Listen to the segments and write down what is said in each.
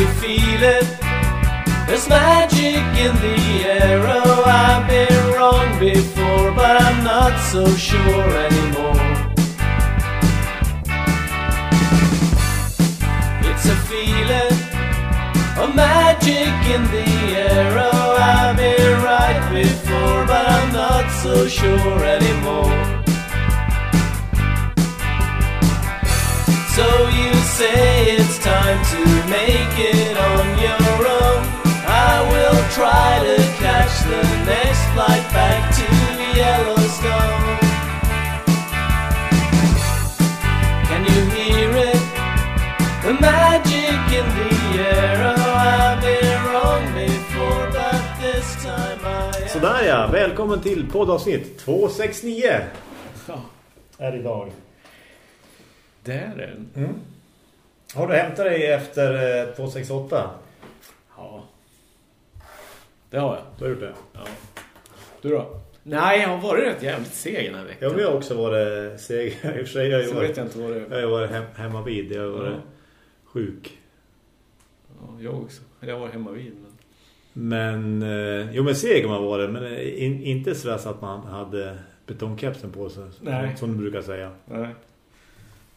you feel it? There's magic in the air. Oh, I've been wrong before, but I'm not so sure anymore. It's a feeling of magic in the air. Oh, I've been right before, but I'm not so sure anymore. So you say it's time to make it on your own. I will try to catch the next flight back to Yellowstone. Can you hear it? The magic in the air. Oh, I've been wrong before, but this time I am. Sådär ja, välkommen till poddavsnitt 269. Är idag. Det är den. Mm. Har du hämtat dig efter eh, 268? Ja. Det har jag. Du har gjort det? Ja. Du då? Nej, jag har varit rätt jävligt seg den här veckan. Ja, men jag har också varit seg. I och för sig jag har ju varit, jag inte vad det jag har varit hem, hemma vid. Jag har varit Ja. sjuk. Ja, jag också. Jag var hemma vid. Men... Men, eh, jo men seg man varit. Men eh, in, inte så att man hade betongkepsen på sig. Nej. Som du brukar säga. Nej.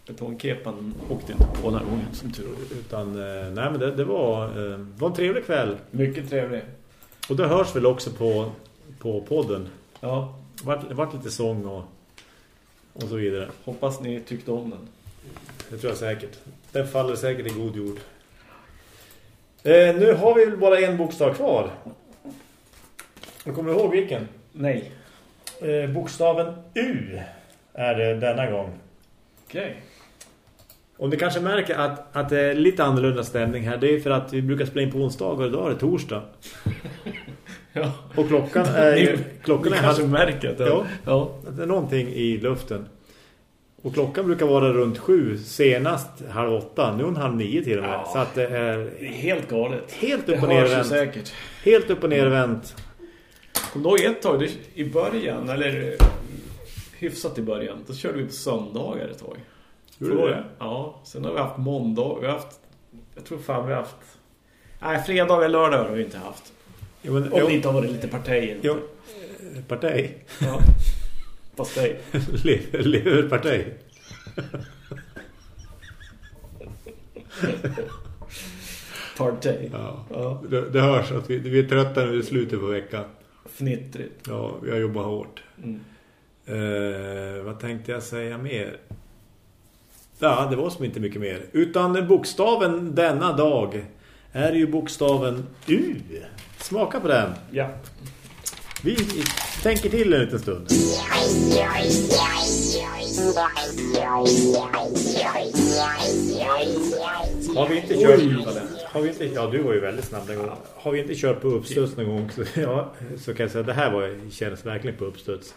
Betongkepan åkte inte på den här gången, som tur. Utan, eh, nej men det, det var, eh, var en trevlig kväll. Mycket trevlig. Och det hörs väl också på, på podden. Ja, Det vart, det vart lite sång och, och så vidare. hoppas ni tyckte om den. Det tror jag säkert. Den faller säkert i god jord. Eh, nu har vi väl bara en bokstav kvar. Kommer du ihåg vilken? Nej. Eh, bokstaven U är det denna gång. Okej. Och ni kanske märker att, att det är lite annorlunda stämning här. Det är för att vi brukar spela in på onsdag och idag är det torsdag. Ja. Och klockan är ju... Klockan ni är kanske halv, märker att det... Ja. ja. det är någonting i luften. Och klockan brukar vara runt sju, senast halv åtta. Nu är hon halv nio till och med. Ja. Så att det är Det är helt galet. helt upp och ner hörs ju vänt. säkert. Helt upp och ner vänt. Kom ihåg ett tag i början, eller eh, hyfsat i början, då körde vi på söndagar ett tag. Gjorde du det? Ja, sen har vi haft måndag, vi har haft, jag tror fan vi har haft, nej fredagar, lördagar har vi inte haft. Jo, men, Om jo, det inte har varit lite parti. jo, eh, parti. Ja. Lever- Leverparti. Parti. Ja. Ja. Det, det hörs att vi, vi är trötta nu i slutet på veckan. Fnittrigt. Ja, vi har jobbat hårt. Mm. Eh, vad tänkte jag säga mer? Ja, det var som inte mycket mer. Utan bokstaven denna dag är ju bokstaven U. Smaka på den. Ja. Vi tänker till en liten stund. Har vi inte kört... Har vi inte, ja, du var ju väldigt snabb den gången. Har vi inte kört på uppstuds någon gång så, ja, så kan jag säga att det här var, kändes verkligen på uppstuds.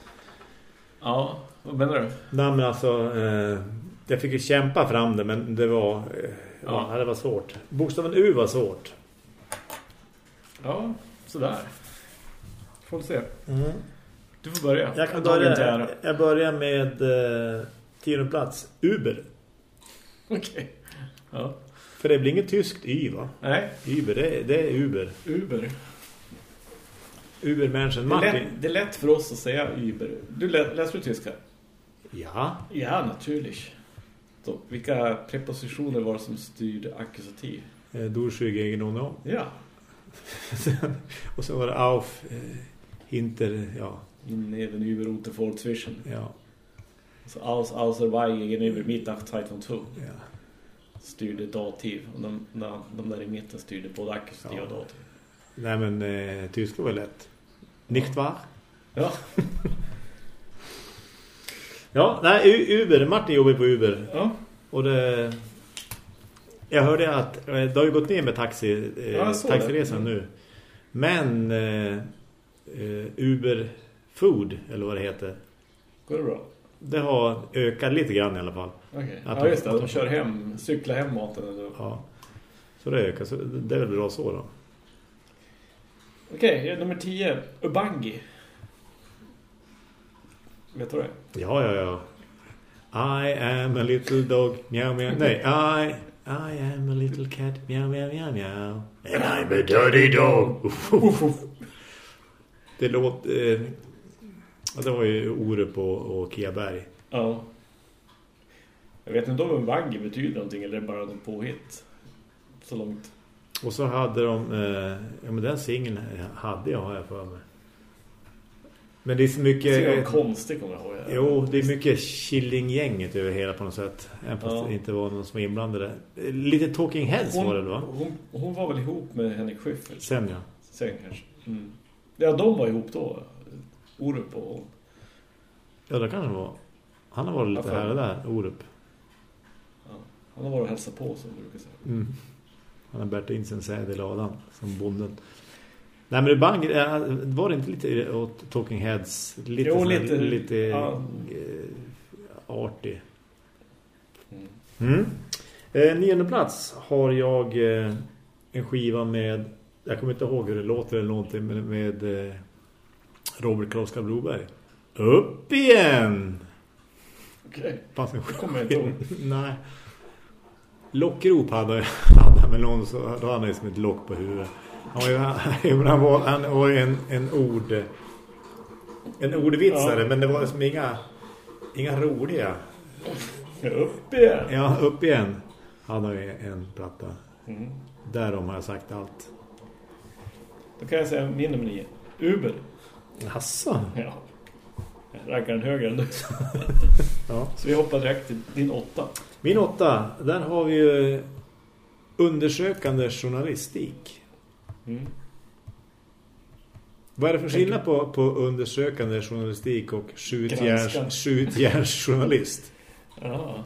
Ja, vad menar du? Nej men alltså, eh, jag fick ju kämpa fram det men det var, eh, ja. Ja. det var svårt. Bokstaven U var svårt. Ja, sådär. Får se. Mm. Du får börja. Jag kan börja, jag börjar med eh, tionde plats. Uber. Okej. Ja. För det blir inget tyskt Y va? Nej, Uber, det, är- det är Uber. Uber. Ubermänniskan Det är, lätt, Martin. det är lätt för oss att säga Uber. Du lä, läser du tyska? Ja. Ja, naturligt. Så, vilka prepositioner var det som styrde ackusativ? Eh, Durschig egendomna. Ja. Och så var det auf, eh, hinter, ja. In even über und vor zwischen. Ja. Så aus, außer bei gegenüber Mittag 2 ja. styrde dativ. Och de, de, de där i mitten styrde både ackusativ Ja. och dativ. Nej men eh, tyska var lätt. Nicht wahr? Ja. Ja, nej, Uber. Martin jobbar på Uber. ja. Och det... Jag hörde att eh, det har ju gått ner med taxi, eh, Ja, taxiresan det. nu. Men eh, eh, Uber Food, eller vad det heter, Går det bra? det har ökat lite grann i alla fall. Okej. Att Ja, just det. att de- kör hem, cyklar hem maten. Eller... Ja. Så det ökar, så det är väl bra så då. Okej, nummer 10. Ubangi. Vet du det? Ja, ja, ja. I am a little dog. Mjau, mjau. Nej, I I am a little cat, meow, meow, meow, meow. And I'm a dirty dog. det låter... Eh, det var ju Orup och, och Kiaberg. Ja. Jag vet inte om en vagg betyder någonting eller bara någon påhitt. Så långt. Och så hade de... Eh, ja, men den singeln hade jag, har jag för mig. Men det är så mycket... Det är konstigt kommer jag ihåg. Jo, det är mycket Killinggänget över hela på något sätt. Även fast Ja. det inte var någon som var inblandade. Lite Talking Heads hon, var det va? Hon, hon var väl ihop med Henrik Schyffert. Sen ja. Sen kanske. Mm. Ja, de var ihop då. Orup och... Ja, det kanske var. Han har varit lite Varför? här och där, Orup. Ja, han har varit och hälsat på som du brukar säga. Mm. Han har bärt in sin säd i ladan som bonden. Nej men det bang, eh, var det inte lite åt Talking Heads? Lite, Jo, sån här- lite- lite ja. eh, artig. Mm. Mm. Eh, nionde plats har jag eh, en skiva med, jag kommer inte ihåg hur det låter eller någonting, men med eh, Robert Karl Broberg. Upp igen! Okej. Fanns en kommer jag inte ihåg. Nej. Lockrop hade med någon så då hade han som ett lock på huvudet. Han var, ju, han, han var, han var ju en, en ord en ordvitsare Ja. men det var liksom inga inga roliga. Upp igen! Ja, upp igen han ju en platta. Mm. Därom har jag sagt allt. Då kan jag säga min nummer nio. Uber. Hasså? Ja. Jag rankar den högre än du. Ja. Så vi hoppar direkt till din åtta. Min åtta, där har vi ju undersökande journalistik. Mm. Vad är det för skillnad på, på undersökande journalistik och skjutjärnsjournalist? Ja.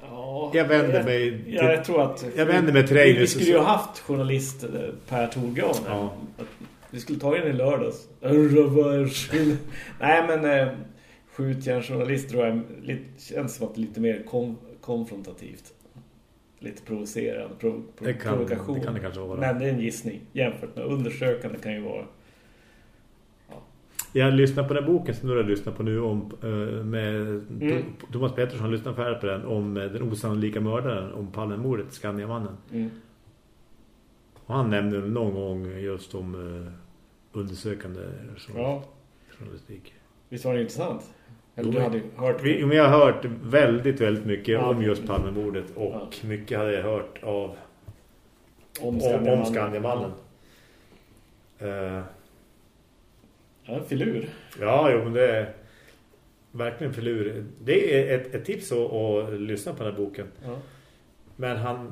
Ja. Jag vänder mig till- Ja, jag tror att... Jag vänder mig till Vi, vi skulle ju ha haft journalist eh, Per Torgran. Ja. Vi skulle ta in i lördags. Nej, men eh, skjutjärnsjournalist tror jag lite, känns som att det är lite mer kon, konfrontativt. Lite provocerande. Pro, pro, Det kan, provokation. det kan det kanske vara. Men det är en gissning. Jämfört med undersökande kan ju vara... Jag lyssnar på den boken som du har lyssnat på nu om eh, med Mm. Thomas Pettersson lyssnar färdigt på den om eh, den osannolika mördaren om Palmemordet, Skandiamannen. Mm. Och han nämnde någon gång just om eh, undersökande journal- Ja, journalistik. visst var det intressant? Eller Jo, du hade ju hört... Vi, men jag har hört väldigt, väldigt mycket Ja. om just Palmemordet och Ja. mycket hade jag hört av om Skandiamannen. Eh, Ja, en filur. ja, jo, men det är verkligen förlur. Det är ett, ett tips att, att lyssna på den här boken. Ja. Men han...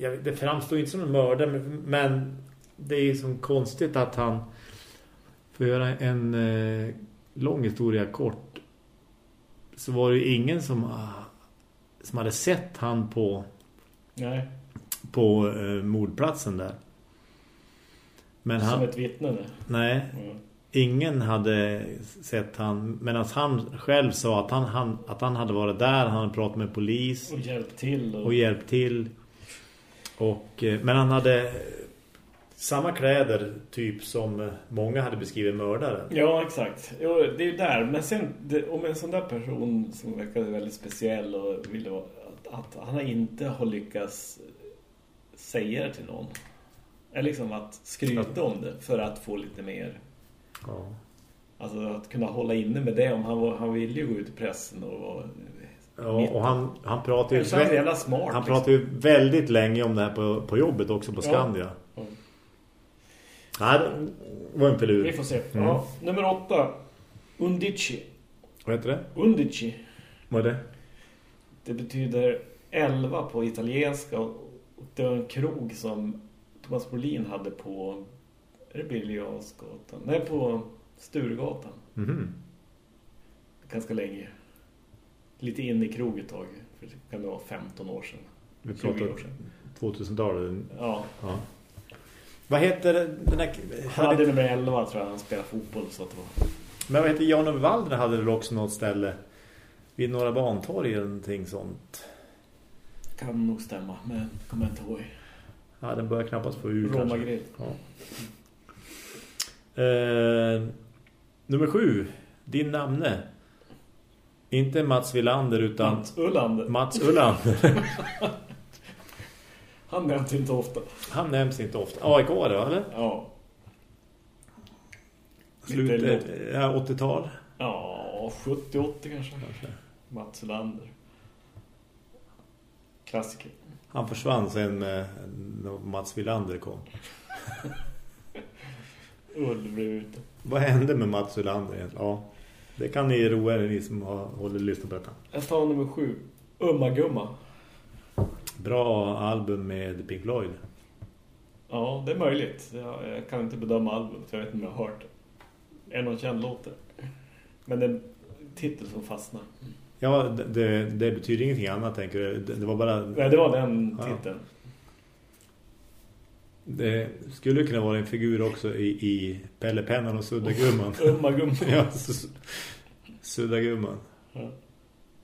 Ja, det framstår inte som en mördare, men, det är som konstigt att han... Att göra en eh, lång historia kort så var det ju ingen som, ah, som hade sett han på, Nej, på eh, mordplatsen där. Men som han... ett vittne. där. Nej, Ja. ingen hade sett han medan han själv sa att han, han, att han hade varit där, han hade pratat med polis Och hjälpt till. Och... och hjälpt till. Och, eh, men han hade samma kläder typ som eh, många hade beskrivit mördaren. Ja, exakt. Jo, det är ju där. Men sen, det, om en sån där person som verkade väldigt speciell och ville att, att han inte har lyckats säga det till någon. Eller liksom att skryta om det för att få lite mer... Ja. Alltså att kunna hålla inne med det. Om han, var, han ville ju gå ut i pressen och... vara- Ja, och han, han pratade ju smart. han liksom. pratade ju väldigt länge om det här på, på jobbet också på. Skandia. Ja. Nej, det var en Vi filur. får se. Mm. Ja, nummer åtta. Undici. Vad heter det? Undici. Vad är det? Det betyder 11 på italienska och det var en krog som Thomas Brolin hade på är det? Nej, på Sturegatan. Mhm. Ganska länge. Lite in i krog ett tag. För det kan det vara 15 år sedan. Vi 20 pratar år sedan. 2000-talet. Ja, Ja. Vad heter den här... han Hade, nummer 11 tror jag. Han spelade fotboll så att det var. men vad heter Jan Waldner hade väl också något ställe vid Norra Bantorg eller någonting sånt. Kan nog stämma, men kommer jag inte ihåg. Ja, den börjar knappast få ur Roma. Grill. Ja. Eh, nummer sju. Din namne. Inte Mats Villander utan Mats Ullander. Mats Ullander. Han nämns inte ofta. Han nämns inte ofta. AIK va, eller? Ja. Slutet, Lite ja, 80-tal. Ja, 70-80 kanske. Kanske. Mats Ullander. Klassiker. Han försvann sen eh, när Mats Villander kom. Ull blev ute. Vad hände med Mats Villander egentligen? Ja, det kan ni roa er ni som har hållit lyssna på detta. Jag tar nummer sju. Umma Gumma. Bra album med Pink Floyd. Ja, det är möjligt. Jag, jag kan inte bedöma albumet. Jag vet inte om jag har hört det. Är någon känd låt det? Men det är en titel som fastnar. Ja, det, det, betyder ingenting annat tänker du. Det, det var bara... Nej, det var den Ja. titeln. Det skulle kunna vara en figur också i, i Pelle Pennan och Suddagumman. Umma Gumma. ja, Suddagumman. Ja.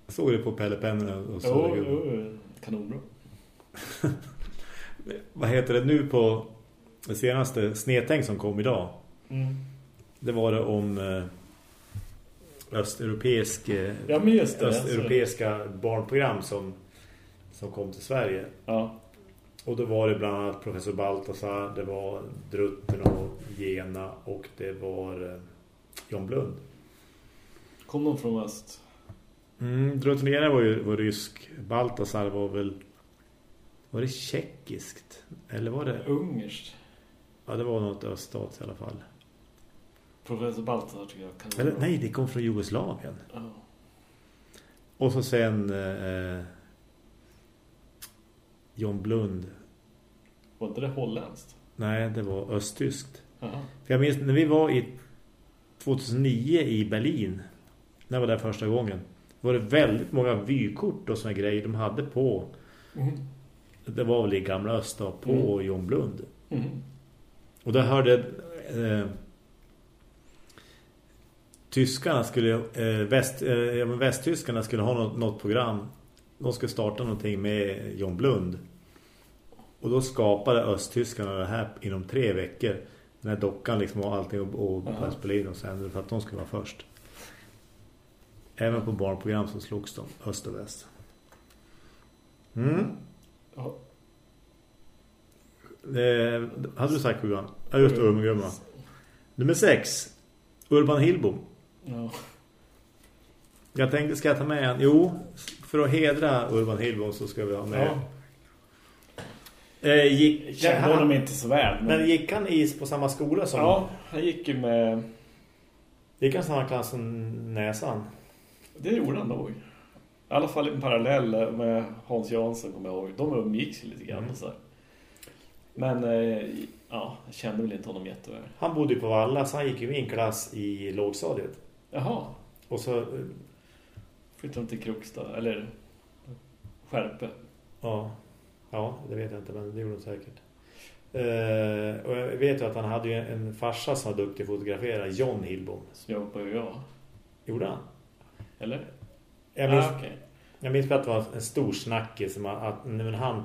Jag såg det på Pelle Pennan och Jo, Suddagumman. jo, kanonbra. Vad heter det nu på det senaste snedtänk som kom idag? Mm. Det var det om eh, östeuropeisk, eh, Ja, det. östeuropeiska barnprogram som, som kom till Sverige. Ja. Och då var det bland annat professor Baltasar, det var Drutten och Gena och det var eh, John Blund. Kom de från öst? Mm, Drutten och Gena var ju var rysk. Baltasar var väl var det tjeckiskt? Eller var det? Ungerskt. Ja, det var något öststats i alla fall. Professor Baltasar tycker jag kan Eller nej, det kom från Jugoslavien. Ja. Och så sen eh, John Blund. Var inte det holländskt? Nej, det var östtyskt. Jaha. För jag minns när vi var i 2009 i Berlin. När jag var där första gången. Var det väldigt många vykort och såna grejer de hade på. Mm. Det var väl i gamla öst då, på John Blund. Mm. Och där hörde eh, tyskarna skulle eh, väst, eh, ja, västtyskarna skulle ha något, något program. De skulle starta någonting med John Blund. Och då skapade östtyskarna det här inom tre veckor. Den här dockan liksom och allting och, och Jaha. spela in och sen för att de skulle vara först. Även på barnprogram så slogs de öst och väst. Mm. Ja. Hade du sagt sjuan? Ja, just det, Urmengumma. Nummer sex. Urban Hillbom. Ja. Jag tänkte, ska jag ta med en? Jo, för att hedra Urban Hillbom så ska vi ha med. Ja. Eh, gick, kände honom inte så väl. Men... men gick han i på samma skola som... Ja, han gick ju med... Gick han samma klass som Näsan? Det gjorde han nog. I alla fall en parallell med Hans Jansson kommer jag ihåg. De umgicks ju lite grann Mm. så här. Men eh, ja, jag kände väl inte honom jätteväl. Han bodde ju på Valla så han gick ju i min klass i lågstadiet. Jaha, Och så, eh, flyttade de till Krokstad, eller Skärpe. ja, ja, det vet jag inte men det gjorde de säkert. Eh, och jag vet ju att han hade ju en farsa som var duktig fotografera, John Hillbom. Som jobbade på UA. Gjorde han? Eller? Jag minns, ah, okej. Jag minns att det var en stor snackis som att, när han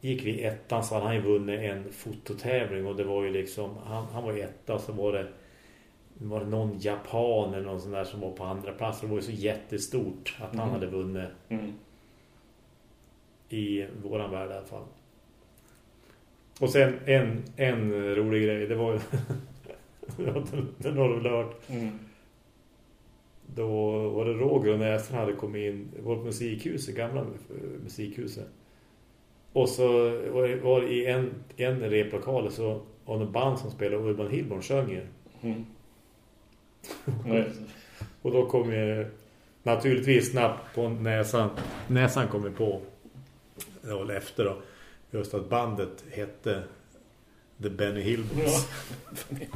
gick vi ettan så hade han ju vunnit en fototävling och det var ju liksom, han, han var etta så var det var det någon japan eller någon sån där som var på andra plats. Det var ju så jättestort att han Mm. hade vunnit Mm. i våran värld i alla fall. Och sen en, en rolig grej, det var ju den har du hört. Mm. Då var det Roger och Nässon hade kommit in vårt musikhuset, gamla musikhuset. Och så var det- i en, en replokal så var det en band som spelade Urban Hillborn sjönger. Mm. Och då kom ju naturligtvis snabbt på näsan. Näsan kom ju på väl efter då. Just att bandet hette The Benny Hillborns. Ja.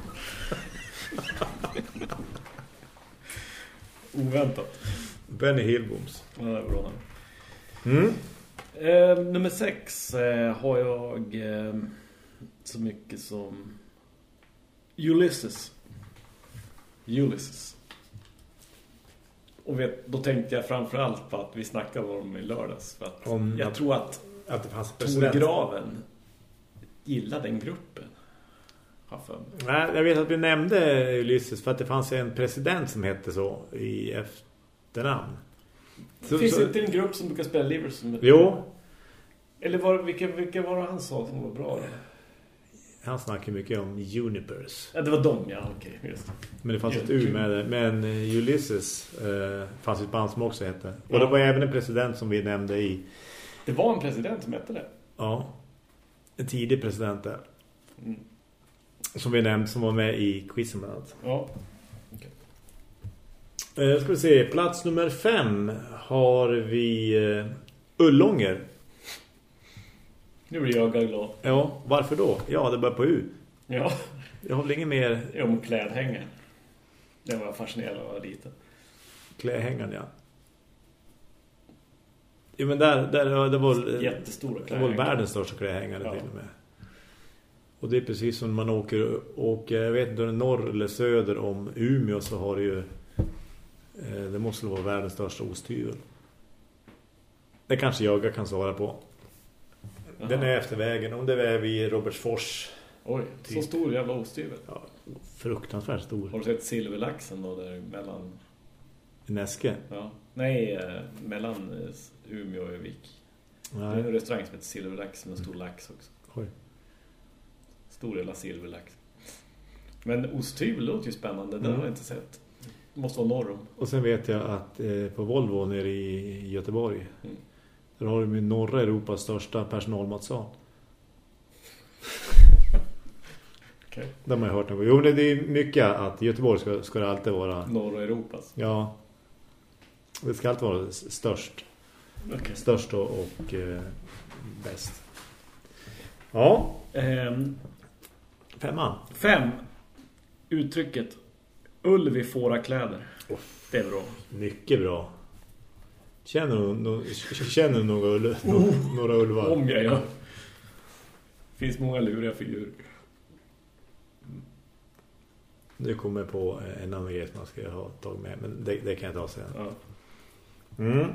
Oväntat. Benny Hillboms. Ja, det är bra. Mm. Eh, nummer sex eh, har jag eh, så mycket som Ulysses. Ulysses. Och vet, då tänkte jag framförallt på att vi snackade om i lördags. För att Om jag tror att Att det fanns president. Graven gillar den gruppen. Nej, jag vet att vi nämnde Ulysses för att det fanns en president som hette så i efter efternamn. Så, Finns så, det inte en grupp som brukar spela Livers? Som... Jo, Eller var, vilka, vilka var det han sa som var bra? Då? han snackar mycket om Junipers. Ja, det var dem, ja. Okej, det. Men det fanns Ja, ett U med det. Men eh, Ulysses eh, fanns ett band som också hette. Och Ja. det var även en president som vi nämnde i... Det var en president som hette det. Ja, en tidig president där. Mm. Som vi nämnde, som var med i quizen bland annat. Ja. Eh, ska vi se, plats nummer fem har vi eh, Ullånger. Nu blir jag glad. Ja, varför då? Ja, det börjar på U. Ja, Jag har väl inget mer om klädhängen. Det var fascinerad av var liten. klähängande, ja. Jo, men där, där det var, Jättestora det var klädhängen. världens största klähängare Ja. till och med. Och det är precis som man åker, åker jag vet inte norr eller söder om Umeå så har det ju eh, det måste vara världens största osthyvel. Det kanske jag kan svara på. Jaha. Den är efter vägen. Om det är vid Robertsfors. Oj, så Typ. stor jävla osthyvel. Ja, fruktansvärt stor. Har du sett silverlaxen då där mellan... En äske. Ja. Nej, eh, mellan eh, Umeå och Övik. Det är en restaurang som heter Silverlax med en stor lax också. Oj. Stor jävla silverlax. Men osthyvel låter ju spännande. Mm. har jag inte sett. Det måste vara norr om. Och sen vet jag att eh, på Volvo nere i Göteborg Mm. där har de ju norra Europas största personalmatsal. Det har man ju hört gång. Jo, men det är mycket att i Göteborg ska, ska det alltid vara... Norra Europas. Ja. Det ska alltid vara störst. Okej. Störst och, och eh, bäst. Ja. Ehm, Femman. fem. Uttrycket ull vid fårakläder. Det är bra. Mycket bra. Känner du, no, känner du några, no, några ulvar? Om jag gör. Finns många luriga figurer. Nu kommer jag på en annan grej som man ska ha tagit med. Men det, det kan jag ta sen. Ja. Mm.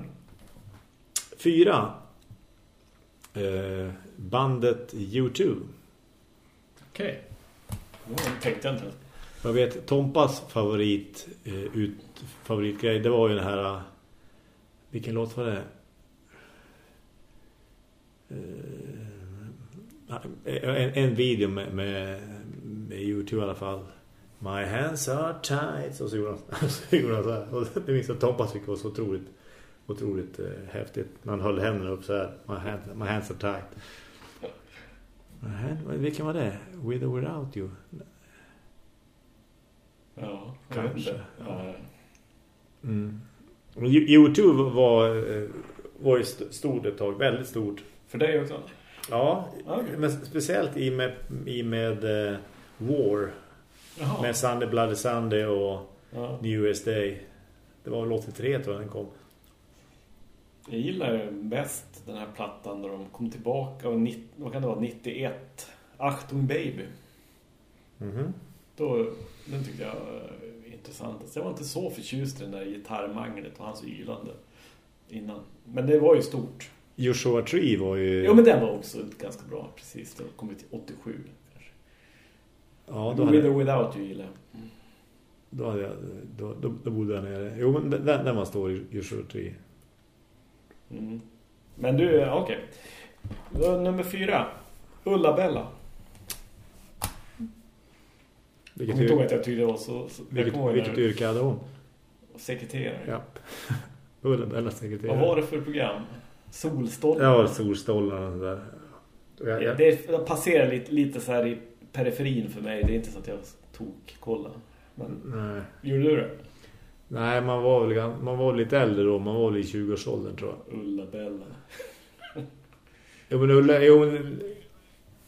Fyra. Eh, bandet U2. Okej. Okay. Mm, tänkte jag inte. ens. Jag vet, Tompas favorit, eh, ut, favoritgrej, det var ju den här... Eh, vilken låt var det? Eh, eh, en, en video med, med, med YouTube i alla fall. My hands are tight. Och så gjorde han så, gjorde han så här. Och det minns jag att Tompas fick var så otroligt, otroligt eh, häftigt. När han höll händerna upp så här. My, hands, my hands are tight. Vilken var det? With or without you? Ja, Kanske, ja. Mm. YouTube var, eh, var ju st- stort ett tag, väldigt stort. För dig också? Ja, Okej. men speciellt i med, i med eh, War. Jaha. Med Sunday Bloody Sunday och Ja. New Year's Day. Det var väl 83 tror jag den kom. Jag gillar ju bäst den här plattan när de kom tillbaka och 90, vad kan det vara, 91 Achtung Baby. Mhm. Då, den tyckte jag var intressant. Så jag var inte så förtjust i den där gitarrmanglet och hans ylande innan. Men det var ju stort. Joshua Tree var ju... Jo, men den var också ganska bra. Precis, då kom till 87 kanske. ja, då hade, With or without you gillar jag. då, hade jag, då, då, då bodde jag nere. Jo, men den, den var stor, Joshua Tree. Mm. Men du, ja, okej. Då Nummer fyra. Ulla-Bella. Jag Vilket, kommer inte jag tyckte det var så... så jag vilket, vilket yrke hade hon? Sekreterare. Japp. Ulla-Bella sekreterare. Vad var det för program? Solstollar? Ja, solstollarna och sådär. Jag, Ja, jag, det passerar lite, lite så här i periferin för mig. Det är inte så att jag tog kolla. Men nej. gjorde du det? nej, man var väl man var lite äldre då. Man var väl i 20-årsåldern tror jag. Ulla-Bella. Jo, men Ulla, jo,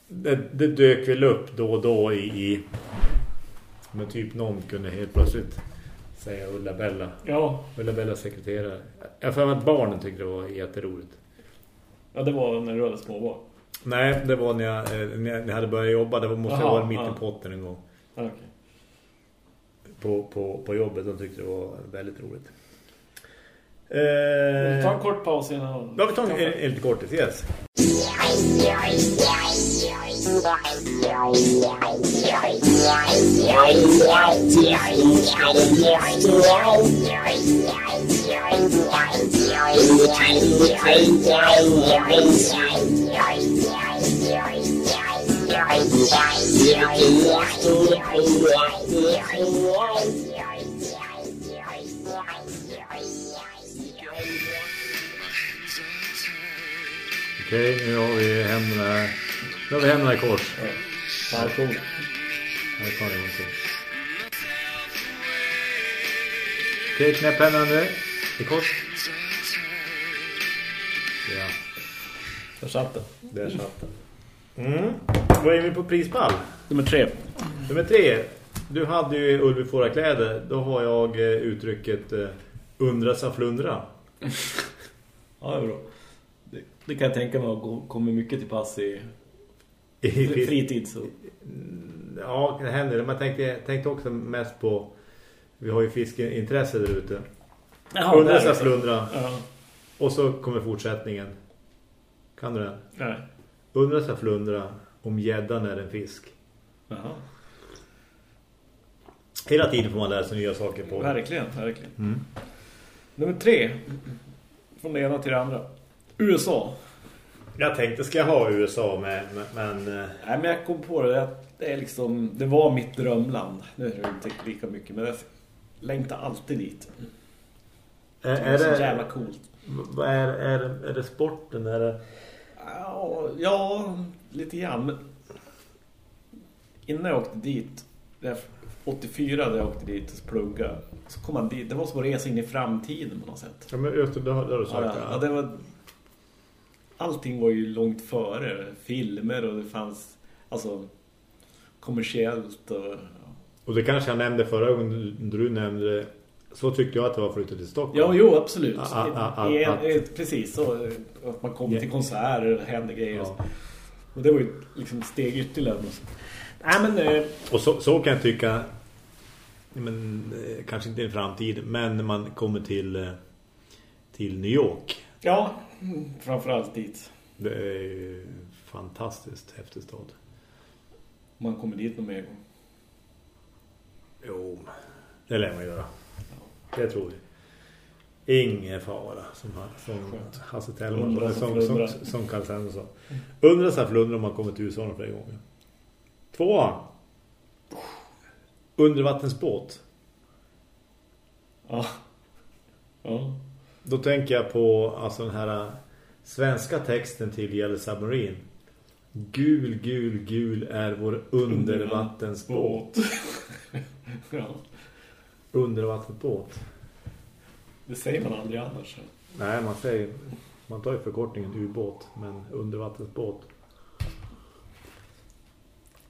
det, det dök väl upp då och då i, i men typ någon kunde helt plötsligt säga Ulla-Bella. Ja, Ulla-Bella sekreterare. Jag för att barnen tyckte det var jätteroligt. ja, det var när du hade småbarn. Nej, det var när jag, eh, när jag hade börjat jobba. Det var, måste Aha, ha varit mitt ja. i potten en gång. Ja, Okej. På, på, på jobbet. De tyckte det var väldigt roligt. Vi tar en Eh, kort paus innan... ja, vi tar en, en, en lite kortis, yes. Okej, okay, nu har vi händerna... Nu har vi händerna i kors. Cool. Här en gång till. Okej, knäpp händerna nu. I kors. Ja, Där satt den. där satt den. Mm. Vad är vi på prispall? Nummer tre. Nummer tre. Du hade ju Ulvi Fåra kläder. Då har jag eh, uttrycket eh, undra sa flundra. Ja, det är bra. Det, det kan jag tänka mig att gå- kommer mycket till pass I- fritid. Så. Ja, det händer. Jag tänkte, tänkte också mest på... Vi har ju fiskeintresse där ute. Undra det. flundra. Ja. Och så kommer fortsättningen. Kan du den? Nej. Undra sa flundra om gäddan är en fisk. Jaha. Hela tiden får man lära sig nya saker på. Verkligen, verkligen. Mm. Nummer tre. Från det ena till det andra. USA. Jag tänkte, ska jag ha USA med? Men... men eh, Nej, men jag kom på det att det är liksom det var mitt drömland. Nu är det inte lika mycket men jag längtar alltid dit. är, Det är, så det, jävla coolt. vad är, är, är det sporten? Är det... Ja, ja, lite grann. Men innan jag åkte dit, det är 84 när jag åkte dit och plugga, så kom man dit. Det var som att resa in i framtiden på något sätt. Ja, men det, har, har du sagt. ja, Ja, ja, det var, allting var ju långt före. Filmer och det fanns alltså kommersiellt och Och det kanske jag nämnde förra gången du- nämnde. Så tyckte jag att det var flyttat till Stockholm. Ja, jo, absolut. Ah, ah, ah, I ah. eh, Precis, så att man kom Ja. till konserter och hände grejer. Ja. Och det var ju liksom steg ytterligare. Nej, men... Eh, Och så, så kan jag tycka men, eh, kanske inte i framtid men när man kommer till till New York ja, framförallt dit. det är ju fantastiskt häftig stad. Man kommer dit någon mer gång. Jo, det lär man göra. Det tror vi. Ingen fara som. Hasse Tellman som, som, som, som Carl Sanders sa. Undra så här flundra om man kommer till USA flera gånger. Tvåan. Undervattensbåt. Ja. Ja. Då tänker jag på alltså den här äh, svenska texten till Yellow Submarine. Gul, gul, gul är vår undervattensbåt. ja. Undervattensbåt. Det säger man aldrig annars. Nej, man säger man tar ju förkortningen ubåt, men undervattensbåt.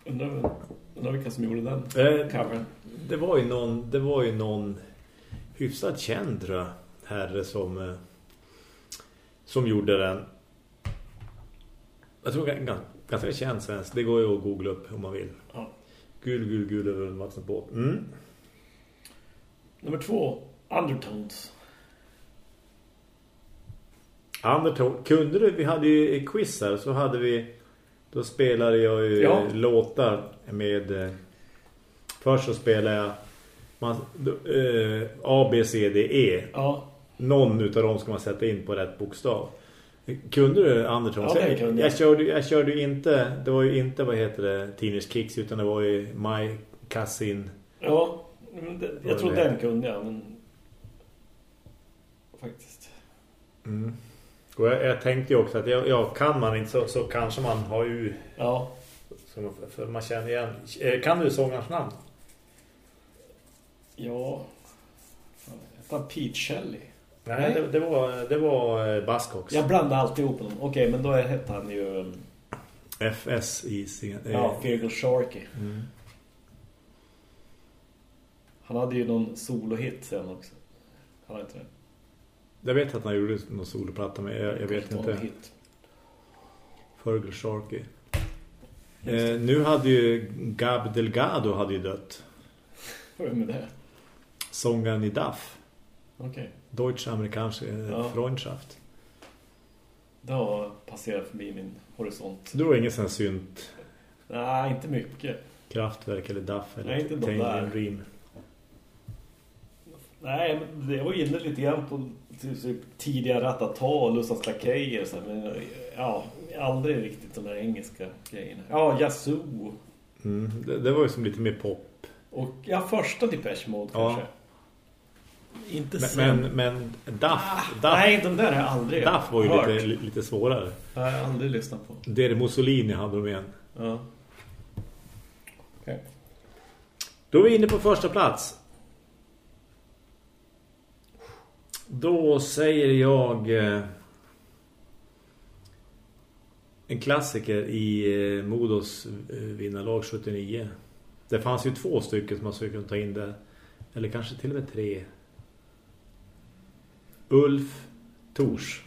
Undrar, undrar vilka som gjorde den Eh, covern. det var ju någon det var ju någon hyfsat känd tror jag, herre som eh, som gjorde den. Jag tror ganska, känd svensk. Det går ju att googla upp om man vill. Ja. Gul, gul, gul över en vattenbåt. Mm. Nummer två, Undertones. Undertone. Kunde du, vi hade ju i quiz här så hade vi då spelade jag ju Ja. låtar med eh, först så spelade jag man, då, eh, A, B, C, D, E. Ja, Någon utav dem ska man sätta in på rätt bokstav. Kunde du Undertone? Ja, det kunde jag. jag. körde, jag körde inte, det var ju inte vad heter det, Teenage Kicks utan det var ju My Cousin. ja det, jag tror det den kunde jag, men faktiskt. Mm. Och jag, jag tänkte ju också att ja, ja, kan man inte så, så kanske man har ju Ja, så, för man känner igen. Eh, Kan du sångarens namn? ja. Hette han Pete Shelley? Nej. Det, det var det var eh, Buzzcocks. Jag blandade alltid ihop dem. Okej, men då hette han ju um, FS i sin... eh, ja, Virgil Sharkey. mm. Han hade ju någon solohit sen också. Han inte det. Jag vet att han gjorde någon soloplatta men jag, jag vet inte. Hit. Fergal Sharkey. Eh, nu hade ju Gab Delgado hade ju dött. Vem är det? Sångaren i Duff. Okej. Deutsch-amerikansk eh, Ja. Freundschaft. Det har passerat förbi min horisont. Du har ingen sån synt Nej, inte mycket. kraftverk eller Duff eller Nej, inte de där. Dream. Nej, men det var inne lite grann på typ tidiga Ratata och Lussans Lakejer. Men ja, aldrig riktigt de där engelska grejerna. Ja, Yazoo. Mm, det, det var ju som lite mer pop. Och ja, första Depeche Mode Ja. kanske. Inte Men, sen. men, men Duff, Ah, Duff, nej, de där har jag aldrig Duff var ju hört. lite, li- lite svårare. Det har jag aldrig lyssnat på. Dere Mussolini hade de igen. Ja. Okej. Då är vi inne på första plats. Då säger jag eh, en klassiker i eh, Modos eh, vinnarlag 79. Det fanns ju två stycken som man skulle kunna ta in där. Eller kanske till och med tre. Ulf Tors.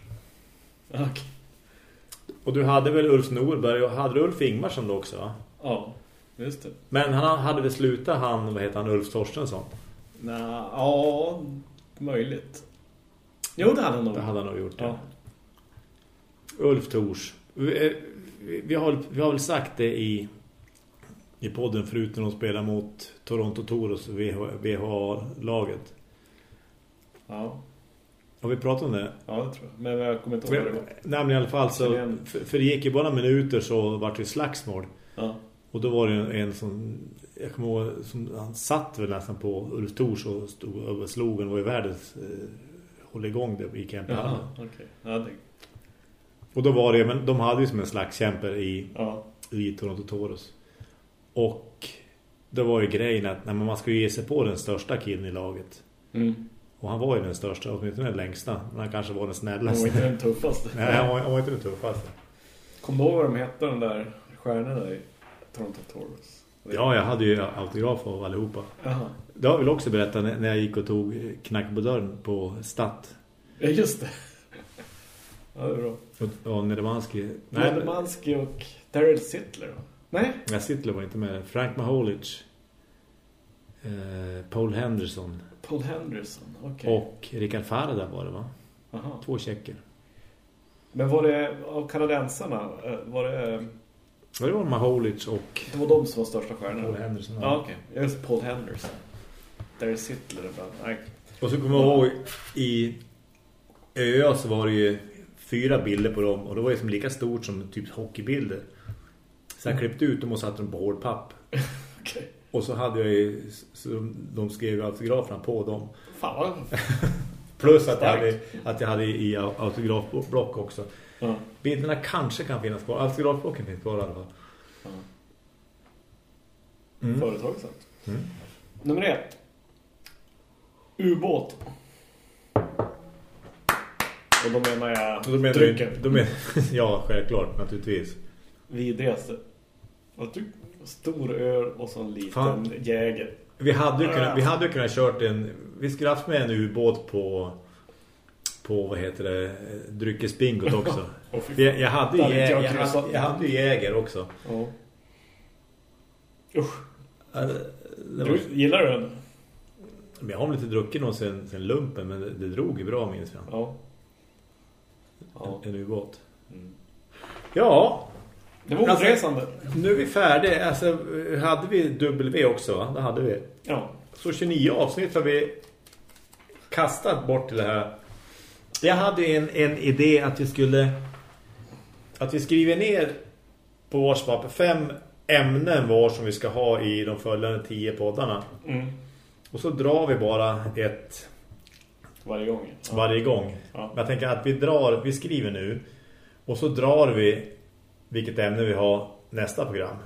Okej. Och du hade väl Ulf Norberg och hade du Ulf Ingmarsson då också va? Ja, just det. Men han hade väl slutat han, vad heter han, Ulf Torstensson? Nå, ja, möjligt. Jo, det hade han nog. Det hade han nog gjort, ja. Ja. Ulf Tors. Vi, eh, vi, vi, har, vi har väl sagt det i, i podden förut när de spelar mot Toronto Toros VHA-laget. Ja, Har vi pratat om det? ja, det tror jag. Men jag kommer inte ihåg det var. Nej, men i alla fall så... För, för det gick ju bara minuter så var det ju slagsmål. Ja. Och då var det en, en som... Jag kommer ihåg, som, han satt väl nästan på Ulf Tors och stod över slogen och i världens... Eh, håll igång det i Kempe Jaha, okej. Ja, det... Och då var det, men de hade ju som en slags kämper i, Ja. i Toronto Toros. Och då var ju grejen att nej, man ska ju ge sig på den största killen i laget. Mm. Och han var ju den största, åtminstone den längsta. Men han kanske var den Han snällaste. var inte den tuffaste. nej, han var, han var inte den tuffaste. Kommer du ihåg vad de hette, de där stjärnorna i Toronto Toros? Ja, jag hade ju autograf av allihopa. Jaha. Det har jag väl också berättat när när jag gick och tog knack på dörren på Stadt. Ja, just det. Ja, det är bra. Och, och Nedermanski. Nej, Nej, och Daryl Sittler då? Nej? jag sitter var inte med. Frank Maholic. Eh, Paul Henderson. Paul Henderson, okej. Och Rickard Farda var det va? Aha. Två tjecker. Men var det av kanadensarna? eh, Var det... Ja, Det var Maholic och Det var de som var största stjärnorna? Paul Henderson. Ja, okej. Just Paul Henderson. Daryl Sittler och bara... Nej. Och så kommer jag ihåg i ÖA så var det ju fyra bilder på dem och det var ju som lika stort som typ hockeybilder. Så jag klippte ut dem och satte dem på hårdpapp. Okej. Och så hade jag ju, så de skrev autograferna på dem. Fan vad... Plus att jag hade, att jag hade i autografblock också. Ja. Bilderna kanske kan finnas kvar. Autografblocken finns kvar i alla fall. Mm. Företagsamt. Mm. Nummer ett. Ubåt. Och då menar jag då menar drycken. du, då menar, ja, självklart, naturligtvis. Vidrigaste. Och typ stor öl och så en liten Fan. jäger. Vi hade ju kunnat, vi hade ju kunnat kört en vi skulle haft med en ubåt på på vad heter det dryckesbingot också. Jag, jag hade vet jag hade, jag hade ju jäger också. Ja. Usch. Var- Du, gillar du den? Men jag har inte druckit någon sen, sen lumpen men det, det drog ju bra minns jag. Ja. Ja. En ubåt. Mm. Ja, Det var Alltså- oresande. nu är vi färdiga. Alltså, hade vi W också va? Det hade vi. Ja. Så 29 avsnitt har vi kastat bort till det här. Jag hade en, en idé att vi skulle att vi skriver ner på vårt papper fem ämnen var som vi ska ha i de följande tio poddarna. Mm. Och så drar vi bara ett Varje gång. Ja. varje gång. Ja. Men jag tänker att vi drar, vi skriver nu och så drar vi vilket ämne vi har nästa program.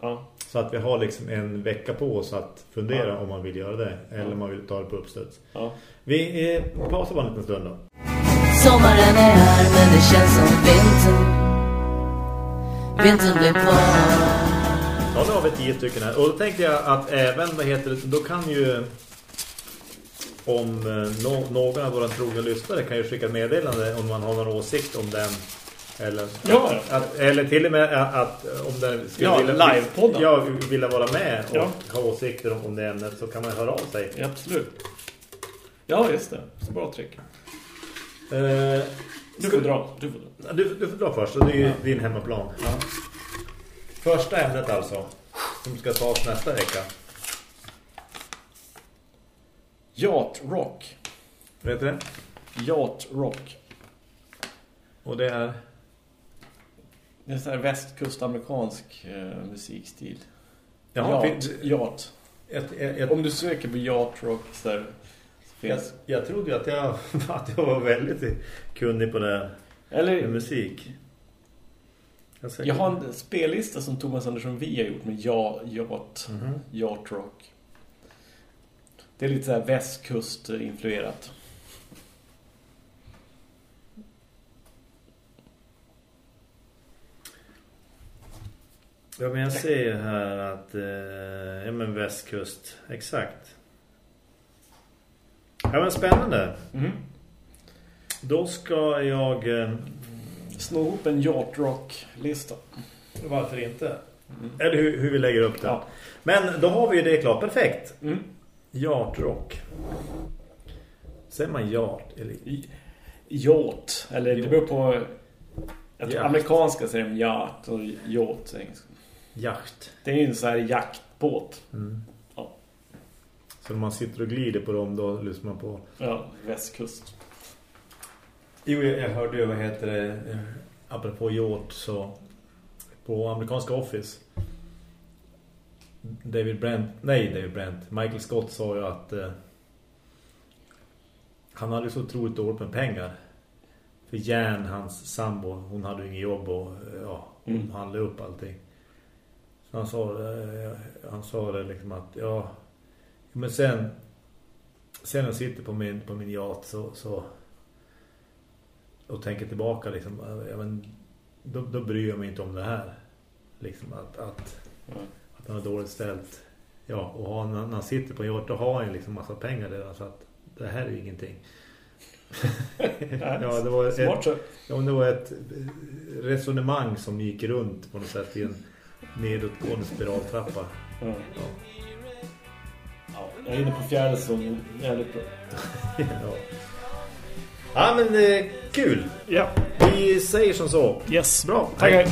Ja. Så att vi har liksom en vecka på oss att fundera Ja. om man vill göra det. Eller Ja. om man vill ta det på uppstöds. Ja. Vi eh, pausar bara en liten stund då. Sommaren är här men det känns som vintern Vintern blir kvar Ja, nu har vi tio stycken här. Och då tänkte jag att även, vad heter det, då kan ju om eh, no, någon av våra trogna lyssnare kan ju skicka ett meddelande om man har någon åsikt om den. Eller, Ja. att, eller till och med att, att om den skulle Ja, vilja, livepodden. Ja, vilja vara med och Ja. ha åsikter om, om det ämnet så kan man höra av sig. Ja, absolut. Ja, just det. Så bra trick. Eh, Du får dra. Du får dra. du, du får dra först, det är ju din hemmaplan. Ja. Första ämnet alltså, som ska tas nästa vecka. Yacht rock. Vet du det? yacht rock. Och det är... Det är sån här västkustamerikansk eh, musikstil. Ja, yacht, yacht. ett, ett, ett, Om du söker på yacht rock så, där, så jag, jag trodde ju att jag, att jag var väldigt kunnig på det Eller, musik. Jag, jag har en spellista som Thomas Andersson Vi har gjort med ja, yacht, Mhm. yacht rock. Det är lite så här västkustinfluerat. Ja, men jag ser här att... Eh, ja, men västkust. Exakt. Ja, men spännande. Mm. Då ska jag... Eh, Snå ihop en yacht rock-lista. varför inte? Eller hur, hur vi lägger upp det. Ja. Men då har vi ju det klart. Perfekt. Mm. Yartrock. Säger man yard? Eller... Yacht. Eller det beror på... Jag tror Yacht. amerikanska säger de yacht och yacht. engelska. Yacht. Det är ju en sån här jaktbåt. Mm. Ja. Så när man sitter och glider på dem då lyssnar man på... Ja, västkust. Jo, jag, jag hörde ju, vad heter det, eh, apropå yacht så på amerikanska Office David Brent, nej David Brent, Michael Scott sa ju att eh, han hade så otroligt dåligt med pengar. För Jan, hans sambo, hon hade ju ingen jobb och eh, ja, hon Mm. handlade upp allting. Så han sa det, han sa det liksom att ja, men sen sen jag sitter på min, på min yacht så, så och tänker tillbaka liksom, ja, men, då, då bryr jag mig inte om det här. Liksom att, att, Ja. att han har dåligt ställt. Ja, och har, när han sitter på en yacht då har han ju liksom massa pengar där så att det här är ju ingenting. ja, det var ett, ja, det var ett resonemang som gick runt på något sätt i en nedåtgående spiraltrappa. Ja. Ja. Ja, jag är inne på fjärde säsongen. Jävligt bra. ja. ja, men eh, kul. Ja, Vi säger som så. yes. Bra, Tack. hej.